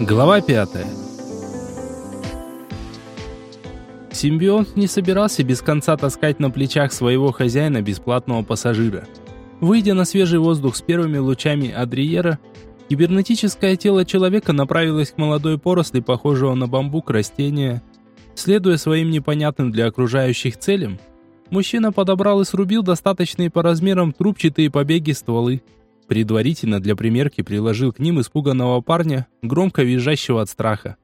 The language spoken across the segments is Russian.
Глава 5. Симбионт не собирался без конца таскать на плечах своего хозяина бесплатного пассажира. Выйдя на свежий воздух с первыми лучами Адриера, кибернетическое тело человека направилось к молодой поросли, похожего на бамбук растения. Следуя своим непонятным для окружающих целям, мужчина подобрал и срубил достаточные по размерам трубчатые побеги стволы. Предварительно для примерки приложил к ним испуганного парня, громко визжащего от страха.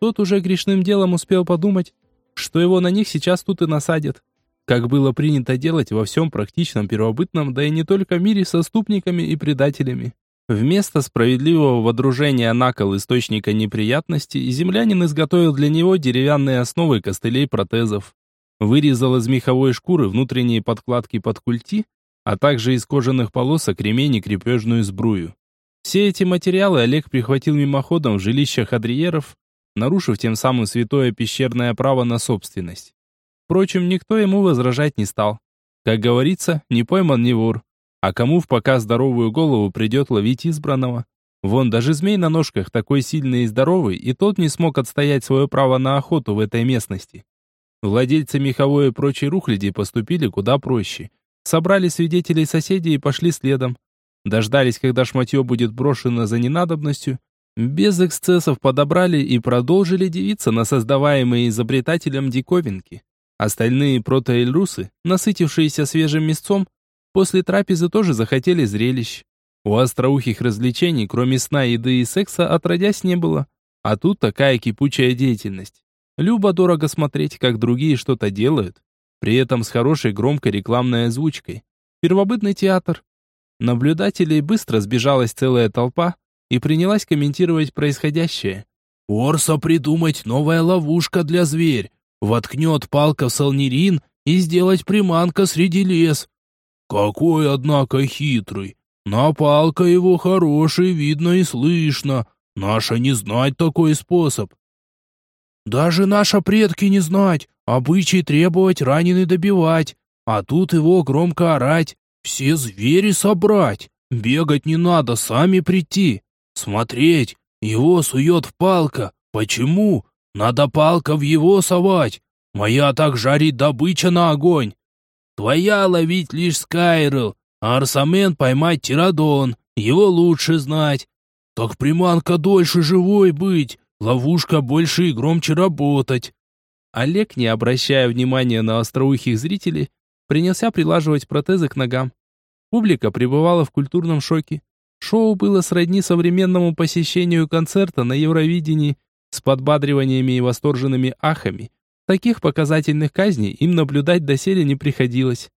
Тот уже грешным делом успел подумать, что его на них сейчас тут и насадят. Как было принято делать во всем практичном первобытном, да и не только мире со ступниками и предателями. Вместо справедливого водружения на кол источника неприятностей, землянин изготовил для него деревянные основы костылей протезов. Вырезал из меховой шкуры внутренние подкладки под культи, а также из кожаных полосок ремень и крепежную сбрую. Все эти материалы Олег прихватил мимоходом в жилищах адриеров, нарушив тем самым святое пещерное право на собственность. Впрочем, никто ему возражать не стал. Как говорится, не пойман не вор. А кому в пока здоровую голову придет ловить избранного? Вон даже змей на ножках такой сильный и здоровый, и тот не смог отстоять свое право на охоту в этой местности. Владельцы меховой и прочей рухляди поступили куда проще – Собрали свидетелей соседей и пошли следом. Дождались, когда шматье будет брошено за ненадобностью. Без эксцессов подобрали и продолжили дивиться на создаваемые изобретателем диковинки. Остальные протоэльрусы, насытившиеся свежим мясцом, после трапезы тоже захотели зрелищ. У остроухих развлечений, кроме сна, еды и секса, отродясь не было. А тут такая кипучая деятельность. Любо-дорого смотреть, как другие что-то делают, при этом с хорошей громкой рекламной озвучкой. Первобытный театр. Наблюдателей быстро сбежалась целая толпа и принялась комментировать происходящее. «Орса придумать новая ловушка для зверь, воткнет палка в салнирин и сделать приманка среди лес. Какой, однако, хитрый. На палка его хороший, видно и слышно. Наша не знать такой способ. Даже наша предки не знать, обычай требовать раненый добивать, а тут его громко орать, все звери собрать, бегать не надо, сами прийти, смотреть, его сует в палка, почему? Надо палка в его совать, моя так жарит добыча на огонь. Твоя ловить лишь Скайрел, а Арсамен поймать Тирадон, его лучше знать. Так приманка дольше живой быть, Ловушка больше и громче работать. Олег, не обращая внимания на остроухих зрителей, принялся прилаживать протезы к ногам. Публика пребывала в культурном шоке. Шоу было сродни современному посещению концерта на Евровидении с подбадриваниями и восторженными ахами. Таких показательных казней им наблюдать доселе не приходилось.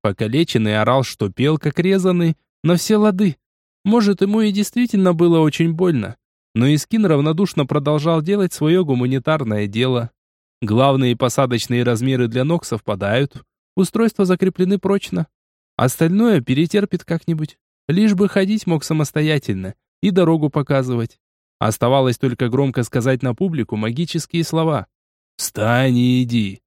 Покалеченный орал, что пел как резанный, на все лады. Может, ему и действительно было очень больно но Искин равнодушно продолжал делать свое гуманитарное дело. Главные посадочные размеры для ног совпадают, устройства закреплены прочно. Остальное перетерпит как-нибудь, лишь бы ходить мог самостоятельно и дорогу показывать. Оставалось только громко сказать на публику магические слова. «Встань и иди!»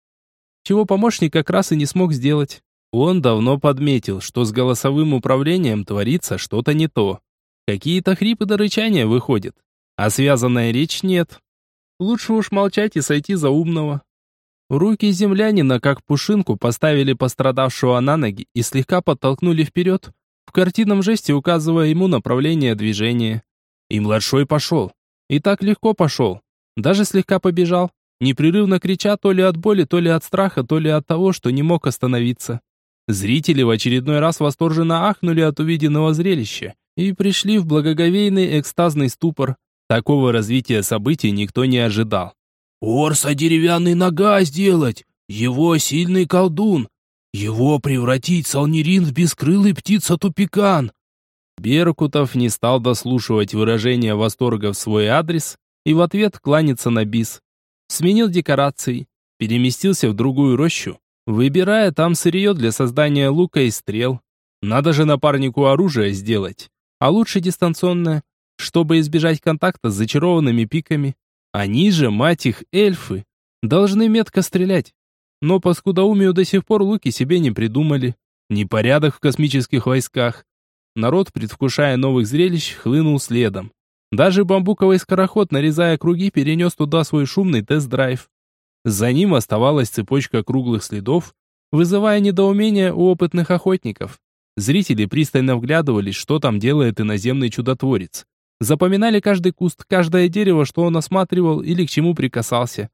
Чего помощник как раз и не смог сделать. Он давно подметил, что с голосовым управлением творится что-то не то. Какие-то хрипы до рычания выходят а связанная речь нет. Лучше уж молчать и сойти за умного. Руки землянина, как пушинку, поставили пострадавшего на ноги и слегка подтолкнули вперед, в картинном жесте указывая ему направление движения. И младшой пошел. И так легко пошел. Даже слегка побежал, непрерывно крича то ли от боли, то ли от страха, то ли от того, что не мог остановиться. Зрители в очередной раз восторженно ахнули от увиденного зрелища и пришли в благоговейный экстазный ступор, Такого развития событий никто не ожидал. «Орса деревянный нога сделать! Его сильный колдун! Его превратить Салнирин в бескрылый птица-тупикан!» Беркутов не стал дослушивать выражения восторга в свой адрес и в ответ кланяться на бис. Сменил декорации, переместился в другую рощу, выбирая там сырье для создания лука и стрел. Надо же напарнику оружие сделать, а лучше дистанционное, чтобы избежать контакта с зачарованными пиками. Они же, мать их, эльфы, должны метко стрелять. Но по скудоумию до сих пор луки себе не придумали. Непорядок в космических войсках. Народ, предвкушая новых зрелищ, хлынул следом. Даже бамбуковый скороход, нарезая круги, перенес туда свой шумный тест-драйв. За ним оставалась цепочка круглых следов, вызывая недоумение у опытных охотников. Зрители пристально вглядывались, что там делает иноземный чудотворец. Запоминали каждый куст, каждое дерево, что он осматривал или к чему прикасался.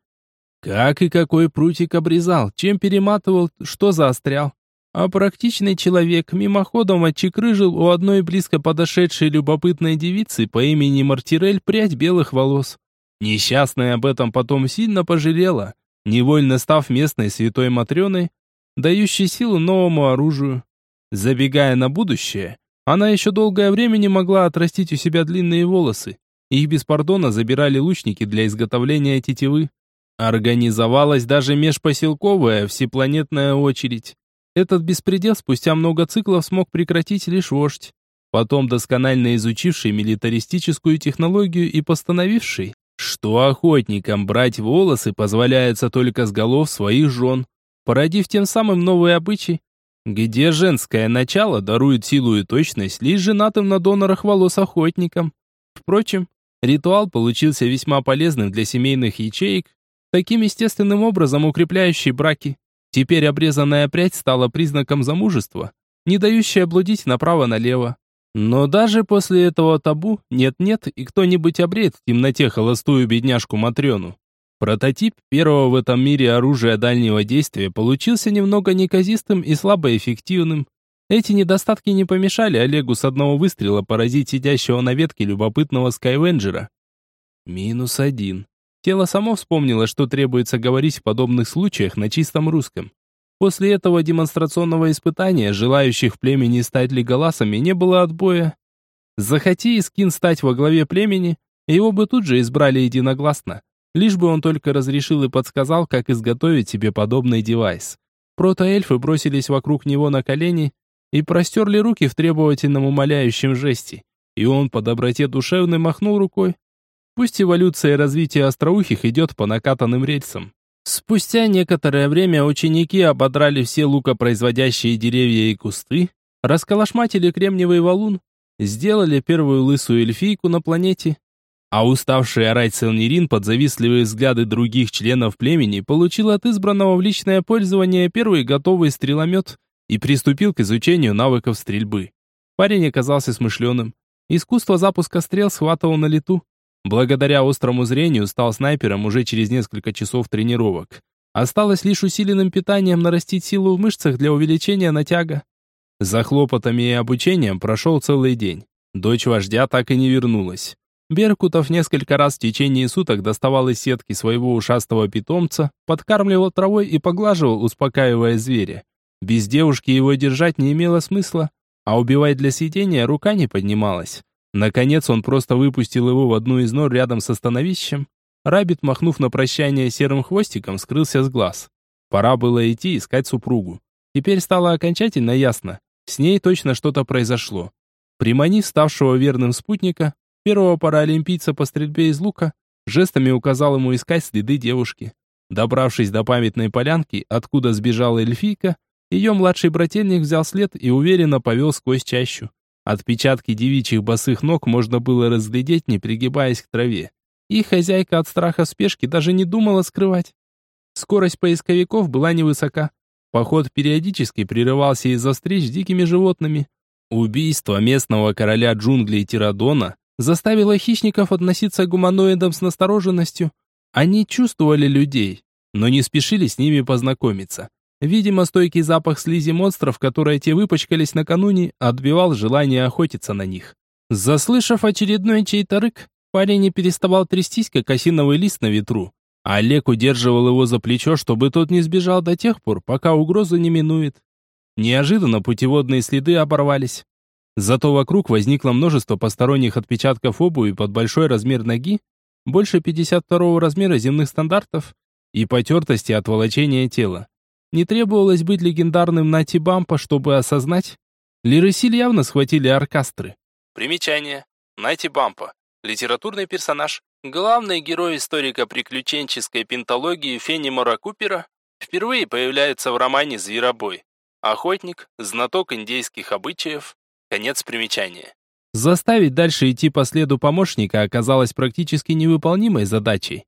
Как и какой прутик обрезал, чем перематывал, что заострял. А практичный человек мимоходом отчекрыжил у одной близко подошедшей любопытной девицы по имени Мартирель прядь белых волос. Несчастная об этом потом сильно пожалела, невольно став местной святой Матрёной, дающей силу новому оружию. Забегая на будущее, она еще долгое время не могла отрастить у себя длинные волосы. Их без пардона забирали лучники для изготовления тетивы. Организовалась даже межпоселковая всепланетная очередь. Этот беспредел спустя много циклов смог прекратить лишь вождь. Потом досконально изучивший милитаристическую технологию и постановивший, что охотникам брать волосы позволяется только с голов своих жен, породив тем самым новый обычай, где женское начало дарует силу и точность лишь женатым на донорах волос охотникам. Впрочем, ритуал получился весьма полезным для семейных ячеек, таким естественным образом укрепляющий браки. Теперь обрезанная прядь стала признаком замужества, не дающая блудить направо-налево. Но даже после этого табу нет-нет, и кто-нибудь обреет в темноте холостую бедняжку Матрёну. Прототип первого в этом мире оружия дальнего действия получился немного неказистым и слабоэффективным. Эти недостатки не помешали Олегу с одного выстрела поразить сидящего на ветке любопытного Скайвенджера. Минус один. Тело само вспомнило, что требуется говорить в подобных случаях на чистом русском. После этого демонстрационного испытания желающих племени стать леголасами не было отбоя. Захоти Искин стать во главе племени, его бы тут же избрали единогласно. Лишь бы он только разрешил и подсказал, как изготовить себе подобный девайс. Протоэльфы бросились вокруг него на колени и простерли руки в требовательном умоляющем жесте. И он по доброте душевной махнул рукой, Пусть эволюция и развитие остроухих идет по накатанным рельсам. Спустя некоторое время ученики ободрали все лукопроизводящие деревья и кусты, расколошматили кремниевый валун, сделали первую лысую эльфийку на планете, а уставший орать Селнирин под завистливые взгляды других членов племени получил от избранного в личное пользование первый готовый стреломет и приступил к изучению навыков стрельбы. Парень оказался смышленым. Искусство запуска стрел схватывал на лету, Благодаря острому зрению стал снайпером уже через несколько часов тренировок. Осталось лишь усиленным питанием нарастить силу в мышцах для увеличения натяга. За хлопотами и обучением прошел целый день. Дочь вождя так и не вернулась. Беркутов несколько раз в течение суток доставал из сетки своего ушастого питомца, подкармливал травой и поглаживал, успокаивая зверя. Без девушки его держать не имело смысла, а убивать для съедения рука не поднималась. Наконец он просто выпустил его в одну из нор рядом со становищем. Рабит, махнув на прощание серым хвостиком, скрылся с глаз. Пора было идти искать супругу. Теперь стало окончательно ясно. С ней точно что-то произошло. Приманив ставшего верным спутника, первого паралимпийца по стрельбе из лука, жестами указал ему искать следы девушки. Добравшись до памятной полянки, откуда сбежала эльфийка, ее младший брательник взял след и уверенно повел сквозь чащу. Отпечатки девичьих босых ног можно было разглядеть, не пригибаясь к траве. И хозяйка от страха спешки даже не думала скрывать. Скорость поисковиков была невысока. Поход периодически прерывался из-за встреч с дикими животными. Убийство местного короля джунглей Тирадона заставило хищников относиться к гуманоидам с настороженностью. Они чувствовали людей, но не спешили с ними познакомиться. Видимо, стойкий запах слизи монстров, которые те выпачкались накануне, отбивал желание охотиться на них. Заслышав очередной чей-то рык, парень не переставал трястись, как осиновый лист на ветру. Олег удерживал его за плечо, чтобы тот не сбежал до тех пор, пока угроза не минует. Неожиданно путеводные следы оборвались. Зато вокруг возникло множество посторонних отпечатков обуви под большой размер ноги, больше 52 размера земных стандартов и потертости от волочения тела. Не требовалось быть легендарным Нати Бампа, чтобы осознать. Лиресиль явно схватили оркастры. Примечание. Нати Бампа. Литературный персонаж. Главный герой историко-приключенческой пентологии Фенимора Купера впервые появляется в романе «Зверобой». Охотник, знаток индейских обычаев. Конец примечания. Заставить дальше идти по следу помощника оказалось практически невыполнимой задачей.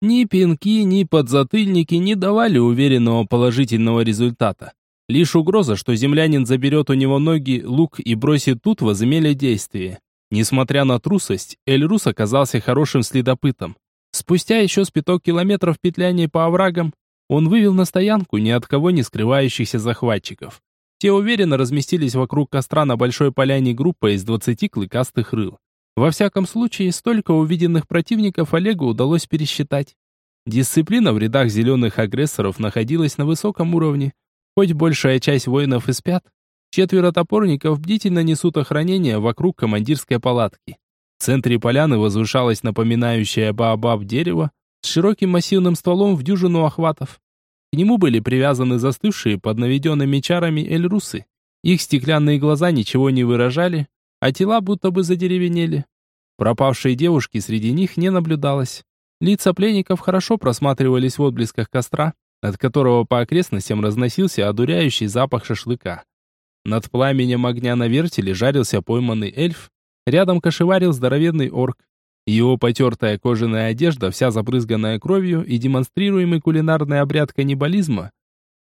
Ни пинки, ни подзатыльники не давали уверенного положительного результата. Лишь угроза, что землянин заберет у него ноги, лук и бросит тут, возымели действие. Несмотря на трусость, Эльрус оказался хорошим следопытом. Спустя еще с пяток километров петляния по оврагам, он вывел на стоянку ни от кого не скрывающихся захватчиков. Те уверенно разместились вокруг костра на большой поляне группа из двадцати клыкастых рыл. Во всяком случае, столько увиденных противников Олегу удалось пересчитать. Дисциплина в рядах зеленых агрессоров находилась на высоком уровне. Хоть большая часть воинов и спят, четверо топорников бдительно несут охранение вокруг командирской палатки. В центре поляны возвышалось напоминающее баобаб дерево с широким массивным стволом в дюжину охватов. К нему были привязаны застывшие под наведенными чарами эльрусы. Их стеклянные глаза ничего не выражали, а тела будто бы задеревенели. Пропавшей девушки среди них не наблюдалось. Лица пленников хорошо просматривались в отблесках костра, от которого по окрестностям разносился одуряющий запах шашлыка. Над пламенем огня на вертеле жарился пойманный эльф, рядом кошеварил здоровенный орк. Его потертая кожаная одежда, вся забрызганная кровью и демонстрируемый кулинарный обряд каннибализма,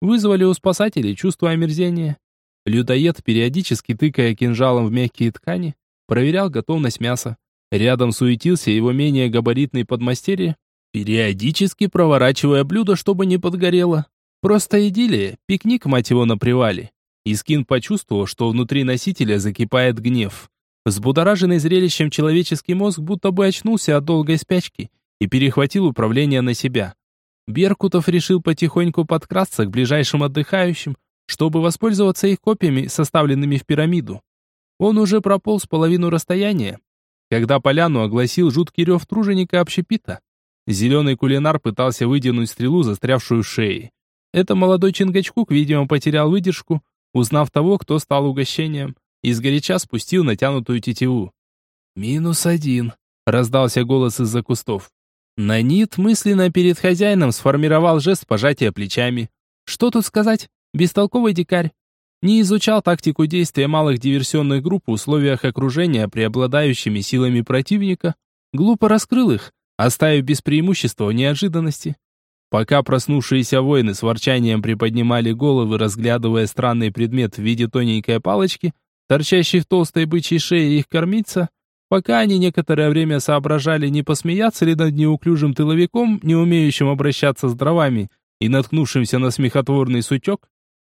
вызвали у спасателей чувство омерзения. Людоед, периодически тыкая кинжалом в мягкие ткани, проверял готовность мяса. Рядом суетился его менее габаритный подмастерье, периодически проворачивая блюдо, чтобы не подгорело. Просто идиллия, пикник, мать его, на привале. Искин почувствовал, что внутри носителя закипает гнев. Взбудораженный зрелищем человеческий мозг будто бы очнулся от долгой спячки и перехватил управление на себя. Беркутов решил потихоньку подкрасться к ближайшим отдыхающим, чтобы воспользоваться их копьями, составленными в пирамиду. Он уже прополз половину расстояния, когда поляну огласил жуткий рев труженика общепита. Зеленый кулинар пытался выдернуть стрелу, застрявшую в шее. Это молодой Чингачкук, видимо, потерял выдержку, узнав того, кто стал угощением, и сгоряча спустил натянутую тетиву. «Минус один», — раздался голос из-за кустов. Нанит мысленно перед хозяином сформировал жест пожатия плечами. Что тут сказать? Бестолковый дикарь. Не изучал тактику действия малых диверсионных групп в условиях окружения преобладающими силами противника. Глупо раскрыл их, оставив без преимущества неожиданности. Пока проснувшиеся воины с ворчанием приподнимали головы, разглядывая странный предмет в виде тоненькой палочки, торчащей в толстой бычьей шее их кормиться, пока они некоторое время соображали, не посмеяться ли над неуклюжим тыловиком, не умеющим обращаться с дровами и наткнувшимся на смехотворный сучок,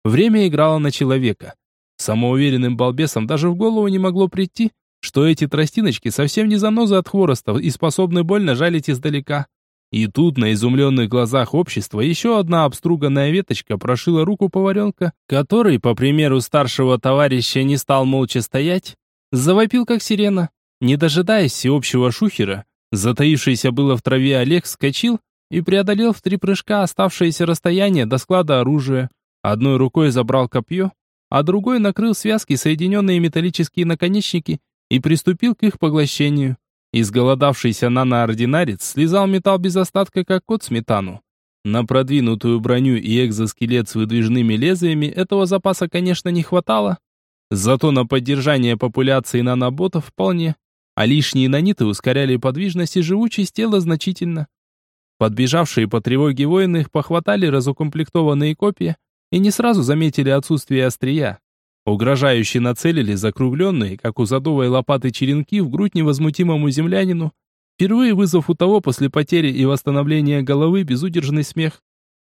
Время играло на человека. Самоуверенным балбесам даже в голову не могло прийти, что эти тростиночки совсем не занозы от хвороста и способны больно жалить издалека. И тут на изумленных глазах общества еще одна обструганная веточка прошила руку поваренка, который, по примеру старшего товарища, не стал молча стоять, завопил как сирена. Не дожидаясь всеобщего шухера, затаившийся было в траве Олег вскочил и преодолел в три прыжка оставшееся расстояние до склада оружия. Одной рукой забрал копье, а другой накрыл связки, соединенные металлические наконечники, и приступил к их поглощению. Изголодавшийся наноординарец слезал металл без остатка, как кот сметану. На продвинутую броню и экзоскелет с выдвижными лезвиями этого запаса, конечно, не хватало. Зато на поддержание популяции наноботов вполне. А лишние наниты ускоряли подвижность и живучесть тела значительно. Подбежавшие по тревоге воины похватали разукомплектованные копья, и не сразу заметили отсутствие острия. Угрожающе нацелили закругленные, как у задовой лопаты черенки, в грудь невозмутимому землянину, впервые вызвав у того после потери и восстановления головы безудержный смех.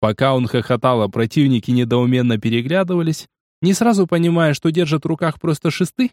Пока он хохотал, а противники недоуменно переглядывались, не сразу понимая, что держат в руках просто шесты,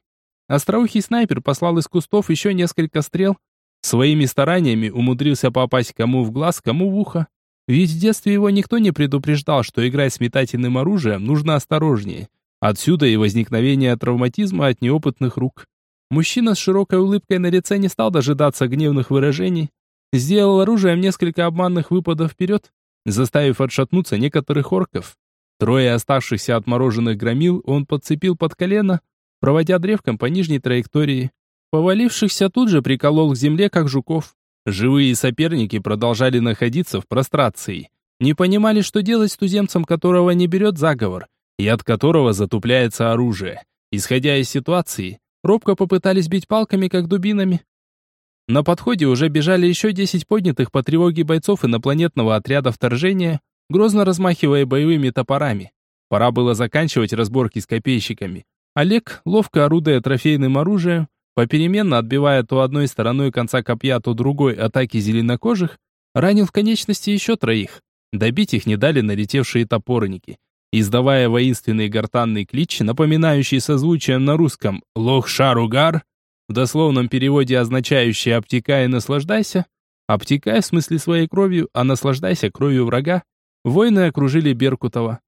остроухий снайпер послал из кустов еще несколько стрел, своими стараниями умудрился попасть кому в глаз, кому в ухо. Ведь в детстве его никто не предупреждал, что играть с метательным оружием нужно осторожнее. Отсюда и возникновение травматизма от неопытных рук. Мужчина с широкой улыбкой на лице не стал дожидаться гневных выражений, сделал оружием несколько обманных выпадов вперед, заставив отшатнуться некоторых орков. Трое оставшихся отмороженных громил он подцепил под колено, проводя древком по нижней траектории. Повалившихся тут же приколол к земле, как жуков. Живые соперники продолжали находиться в прострации. Не понимали, что делать с туземцем, которого не берет заговор, и от которого затупляется оружие. Исходя из ситуации, робко попытались бить палками, как дубинами. На подходе уже бежали еще десять поднятых по тревоге бойцов инопланетного отряда вторжения, грозно размахивая боевыми топорами. Пора было заканчивать разборки с копейщиками. Олег, ловко орудуя трофейным оружием, попеременно отбивая то одной стороной конца копья, то другой атаки зеленокожих, ранил в конечности еще троих. Добить их не дали налетевшие топорники. Издавая воинственный гортанный клич, напоминающий созвучием на русском «Лох-шаругар», в дословном переводе означающий «обтекай и наслаждайся», обтекай в смысле своей кровью, а наслаждайся кровью врага, воины окружили Беркутова.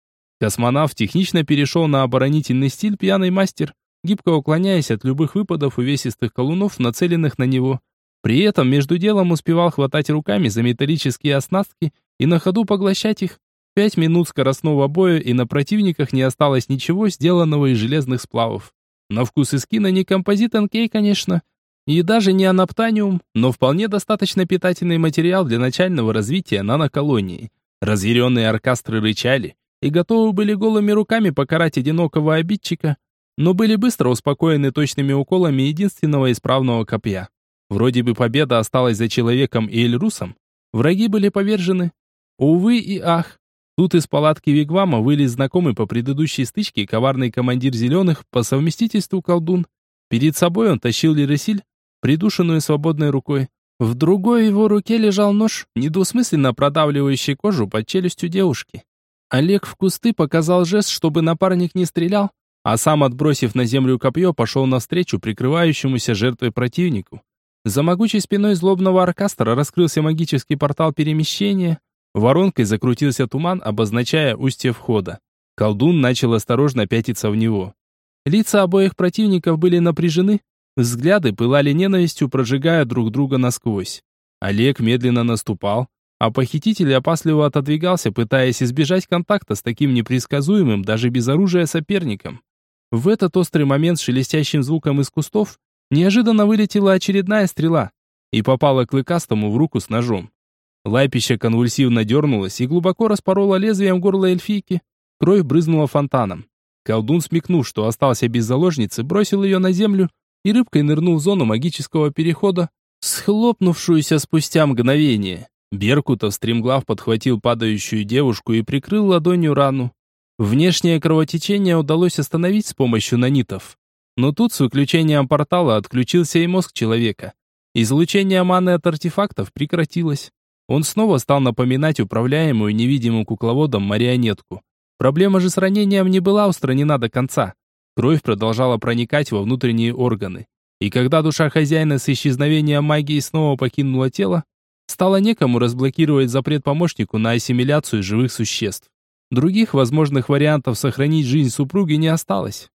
Космонавт технично перешел на оборонительный стиль пьяный мастер, гибко уклоняясь от любых выпадов увесистых колунов, нацеленных на него. При этом между делом успевал хватать руками за металлические оснастки и на ходу поглощать их. Пять минут скоростного боя, и на противниках не осталось ничего, сделанного из железных сплавов. На вкус и скина не композит НК, конечно, и даже не анаптаниум, но вполне достаточно питательный материал для начального развития наноколонии. Разъяренные оркастры рычали и готовы были голыми руками покарать одинокого обидчика, но были быстро успокоены точными уколами единственного исправного копья. Вроде бы победа осталась за человеком и Эльрусом. Враги были повержены. Увы и ах. Тут из палатки Вигвама вылез знакомый по предыдущей стычке коварный командир Зеленых по совместительству колдун. Перед собой он тащил Лересиль, придушенную свободной рукой. В другой его руке лежал нож, недвусмысленно продавливающий кожу под челюстью девушки. Олег в кусты показал жест, чтобы напарник не стрелял, а сам, отбросив на землю копье, пошел навстречу прикрывающемуся жертвой противнику. За могучей спиной злобного оркастра раскрылся магический портал перемещения, Воронкой закрутился туман, обозначая устье входа. Колдун начал осторожно пятиться в него. Лица обоих противников были напряжены, взгляды пылали ненавистью, прожигая друг друга насквозь. Олег медленно наступал, а похититель опасливо отодвигался, пытаясь избежать контакта с таким непредсказуемым даже без оружия соперником. В этот острый момент с шелестящим звуком из кустов неожиданно вылетела очередная стрела и попала клыкастому в руку с ножом. Лапища конвульсивно дернулась и глубоко распорола лезвием горло эльфийки. Кровь брызнула фонтаном. Колдун, смекнув, что остался без заложницы, бросил ее на землю и рыбкой нырнул в зону магического перехода, схлопнувшуюся спустя мгновение. Беркутов стремглав подхватил падающую девушку и прикрыл ладонью рану. Внешнее кровотечение удалось остановить с помощью нанитов. Но тут с выключением портала отключился и мозг человека. Излучение маны от артефактов прекратилось. Он снова стал напоминать управляемую невидимым кукловодом марионетку. Проблема же с ранением не была устранена до конца. Кровь продолжала проникать во внутренние органы. И когда душа хозяина с исчезновением магии снова покинула тело, стало некому разблокировать запрет помощнику на ассимиляцию живых существ. Других возможных вариантов сохранить жизнь супруги не осталось.